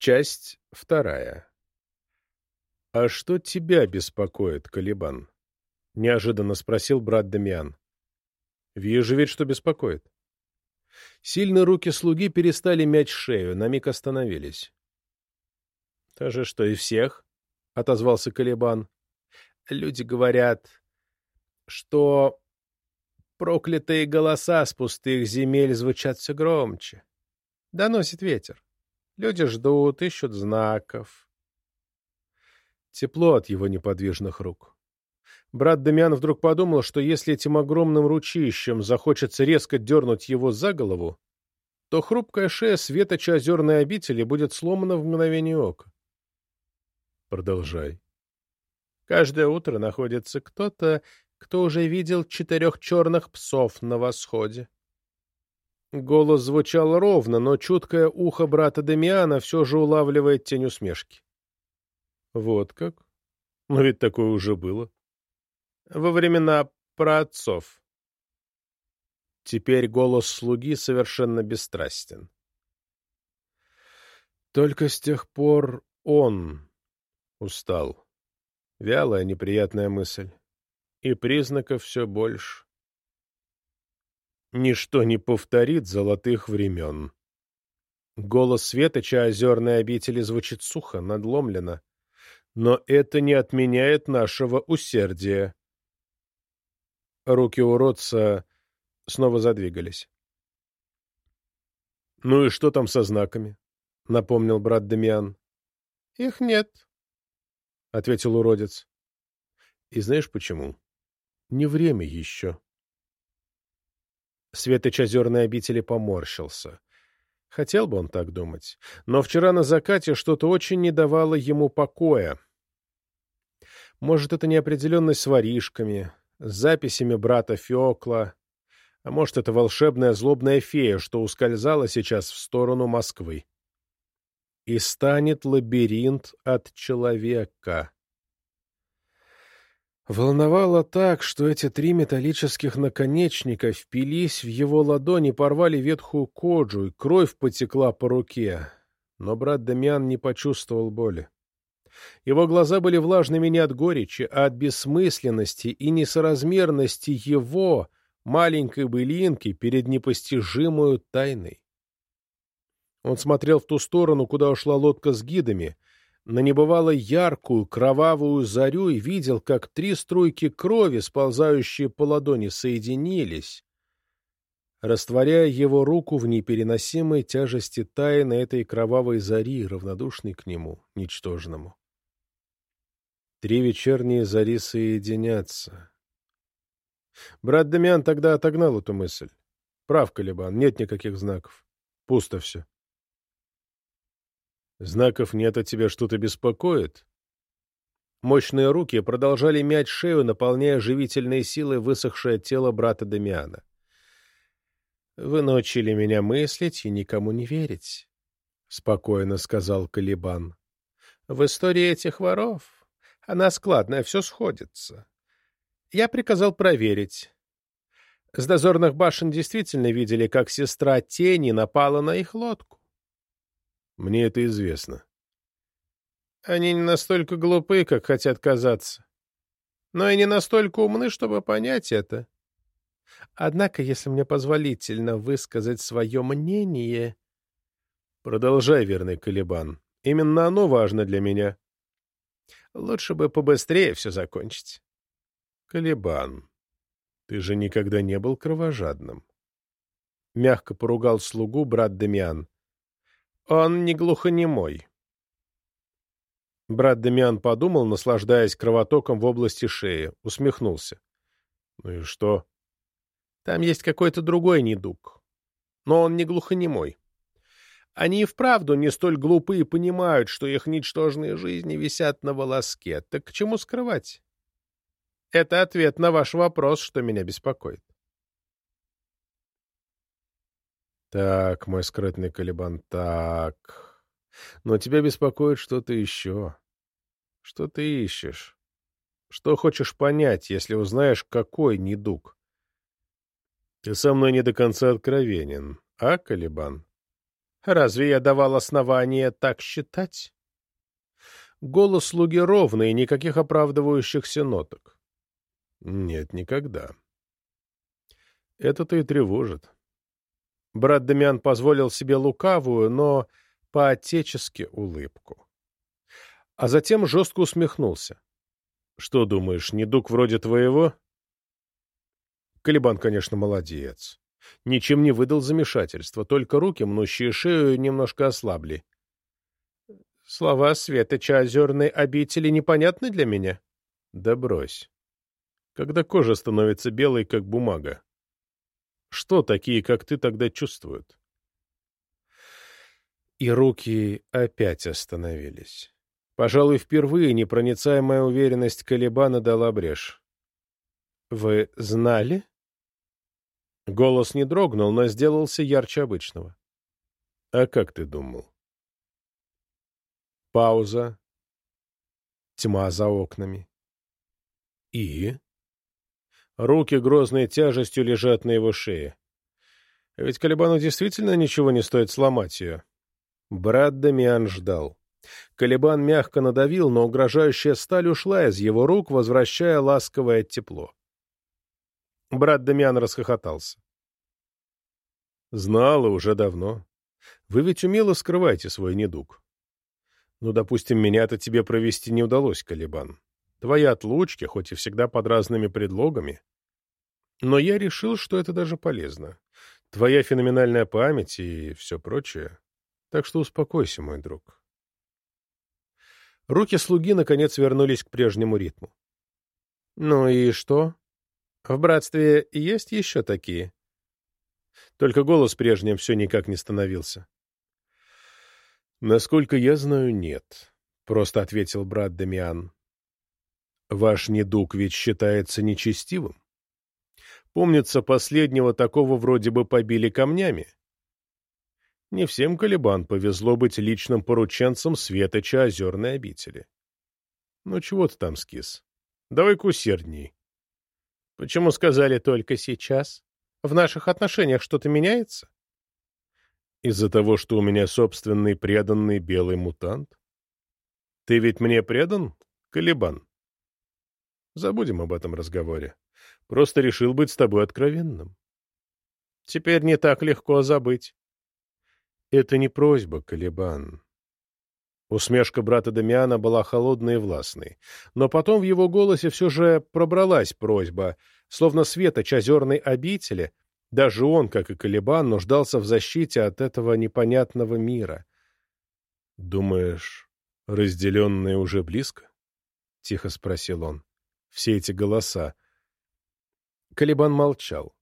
Часть вторая. «А что тебя беспокоит, Калибан?» — неожиданно спросил брат Дамиан. «Вижу ведь, что беспокоит». Сильные руки слуги перестали мять шею, на миг остановились. — То же, что и всех, — отозвался Калибан. — Люди говорят, что проклятые голоса с пустых земель звучат все громче. Доносит ветер. Люди ждут, ищут знаков. Тепло от его неподвижных рук. Брат Дамиан вдруг подумал, что если этим огромным ручищем захочется резко дернуть его за голову, то хрупкая шея светоча озерной обители будет сломана в мгновение ока. Продолжай. Каждое утро находится кто-то, кто уже видел четырех черных псов на восходе. Голос звучал ровно, но чуткое ухо брата Дамиана все же улавливает тень усмешки. Вот как? Но ведь такое уже было во времена праотцов. Теперь голос слуги совершенно бесстрастен. Только с тех пор он устал. Вялая, неприятная мысль. И признаков все больше. Ничто не повторит золотых времен. Голос Светоча озерной обители звучит сухо, надломленно. Но это не отменяет нашего усердия. Руки уродца снова задвигались. «Ну и что там со знаками?» — напомнил брат Дамиан. «Их нет», — ответил уродец. «И знаешь почему? Не время еще». Светоч озерной обители поморщился. Хотел бы он так думать. Но вчера на закате что-то очень не давало ему покоя. Может, это неопределенность с воришками, с записями брата Феокла, а может, это волшебная злобная фея, что ускользала сейчас в сторону Москвы. И станет лабиринт от человека. Волновало так, что эти три металлических наконечника впились в его ладони, порвали ветхую кожу, и кровь потекла по руке. Но брат Дамиан не почувствовал боли. Его глаза были влажными не от горечи, а от бессмысленности и несоразмерности его, маленькой былинки, перед непостижимую тайной. Он смотрел в ту сторону, куда ушла лодка с гидами, на небывало яркую, кровавую зарю и видел, как три струйки крови, сползающие по ладони, соединились, растворяя его руку в непереносимой тяжести тайны этой кровавой зари, равнодушной к нему, ничтожному. Три вечерние зари соединятся. Брат Дамиан тогда отогнал эту мысль. Прав, Калибан, нет никаких знаков. Пусто все. Знаков нет, а тебя что-то беспокоит? Мощные руки продолжали мять шею, наполняя живительной силой высохшее тело брата Дамиана. «Вы научили меня мыслить и никому не верить», — спокойно сказал Калибан. «В истории этих воров она складная, все сходится. Я приказал проверить. С дозорных башен действительно видели, как сестра Тени напала на их лодку. Мне это известно. Они не настолько глупы, как хотят казаться. Но и не настолько умны, чтобы понять это. Однако, если мне позволительно высказать свое мнение... Продолжай, верный Калибан. Именно оно важно для меня. Лучше бы побыстрее все закончить. Калибан, ты же никогда не был кровожадным. Мягко поругал слугу брат Дамиан. Он не глухонемой. Брат Дамиан подумал, наслаждаясь кровотоком в области шеи, усмехнулся. Ну и что? Там есть какой-то другой недуг. Но он не глухонемой. Они и вправду не столь глупы и понимают, что их ничтожные жизни висят на волоске. Так к чему скрывать? Это ответ на ваш вопрос, что меня беспокоит. Так, мой скрытный Калибан, так. Но тебя беспокоит что-то еще. Что ты ищешь? Что хочешь понять, если узнаешь, какой недуг? Ты со мной не до конца откровенен, а, Калибан? Разве я давал основания так считать? Голос слуги ровный, никаких оправдывающихся ноток. Нет, никогда. Это-то и тревожит. Брат Дамиан позволил себе лукавую, но по-отечески улыбку. А затем жестко усмехнулся. Что думаешь, недуг вроде твоего? Калибан, конечно, молодец. Ничем не выдал замешательства, только руки, мнущие шею, немножко ослабли. Слова Светоча озерной обители непонятны для меня? Да брось. Когда кожа становится белой, как бумага. Что такие, как ты, тогда чувствуют? И руки опять остановились. Пожалуй, впервые непроницаемая уверенность Калибана дала брешь. «Вы знали?» Голос не дрогнул, но сделался ярче обычного. «А как ты думал?» Пауза. Тьма за окнами. И? Руки грозной тяжестью лежат на его шее. Ведь Калибану действительно ничего не стоит сломать ее. Брат Дамиан ждал. Калибан мягко надавил, но угрожающая сталь ушла из его рук, возвращая ласковое тепло. Брат Дамиан расхохотался. «Знала уже давно. Вы ведь умело скрываете свой недуг. Ну, допустим, меня-то тебе провести не удалось, Калибан. Твои отлучки, хоть и всегда под разными предлогами. Но я решил, что это даже полезно. Твоя феноменальная память и все прочее. Так что успокойся, мой друг. Руки слуги, наконец, вернулись к прежнему ритму. «Ну и что? В братстве есть еще такие?» Только голос прежним все никак не становился. «Насколько я знаю, нет», — просто ответил брат Дамиан. «Ваш недуг ведь считается нечестивым. Помнится, последнего такого вроде бы побили камнями. Не всем Калибан повезло быть личным порученцем Светоча озерной обители. Ну чего ты там скис? Давай-ка усердней. Почему сказали только сейчас? В наших отношениях что-то меняется? Из-за того, что у меня собственный преданный белый мутант? Ты ведь мне предан, Калибан? Забудем об этом разговоре. Просто решил быть с тобой откровенным. Теперь не так легко забыть. Это не просьба, Калибан. Усмешка брата Дамиана была холодной и властной, но потом в его голосе все же пробралась просьба, словно светоч озерной обители даже он, как и Калибан, нуждался в защите от этого непонятного мира. «Думаешь, разделенные уже близко?» — тихо спросил он. «Все эти голоса». Калибан молчал.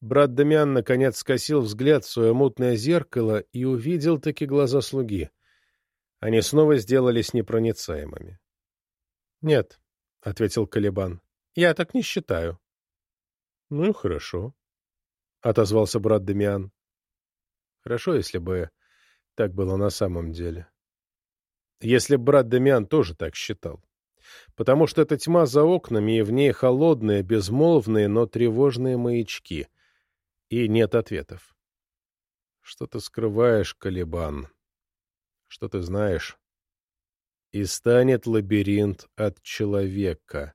Брат Дамиан наконец скосил взгляд в свое мутное зеркало и увидел таки глаза слуги. Они снова сделались непроницаемыми. «Нет», — ответил Калибан, — «я так не считаю». «Ну и хорошо», отозвался брат Демиан. Хорошо, если бы так было на самом деле. Если брат Демиан тоже так считал. Потому что эта тьма за окнами, и в ней холодные, безмолвные, но тревожные маячки. И нет ответов. Что ты скрываешь, Калибан? Что ты знаешь? И станет лабиринт от человека.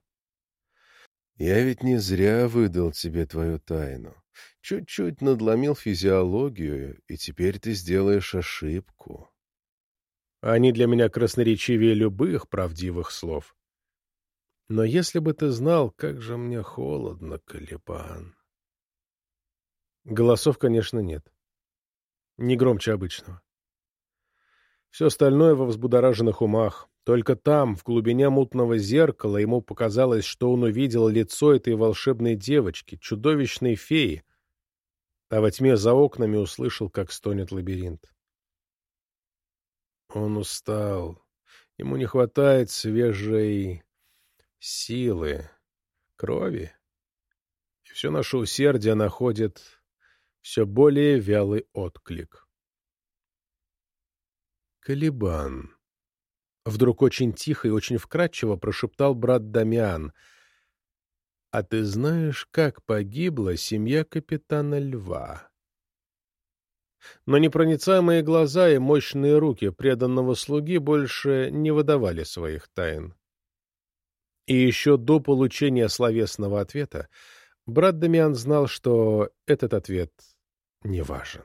Я ведь не зря выдал тебе твою тайну. Чуть-чуть надломил физиологию, и теперь ты сделаешь ошибку. Они для меня красноречивее любых правдивых слов. Но если бы ты знал, как же мне холодно, Калипан. Голосов, конечно, нет. Не громче обычного. Все остальное во взбудораженных умах. Только там, в глубине мутного зеркала, ему показалось, что он увидел лицо этой волшебной девочки, чудовищной феи, а во тьме за окнами услышал, как стонет лабиринт. Он устал. Ему не хватает свежей силы, крови. И все наше усердие находит все более вялый отклик. Калибан. Вдруг очень тихо и очень вкрадчиво прошептал брат Дамиан. «А ты знаешь, как погибла семья капитана Льва?» Но непроницаемые глаза и мощные руки преданного слуги больше не выдавали своих тайн. И еще до получения словесного ответа брат Дамиан знал, что этот ответ не важен.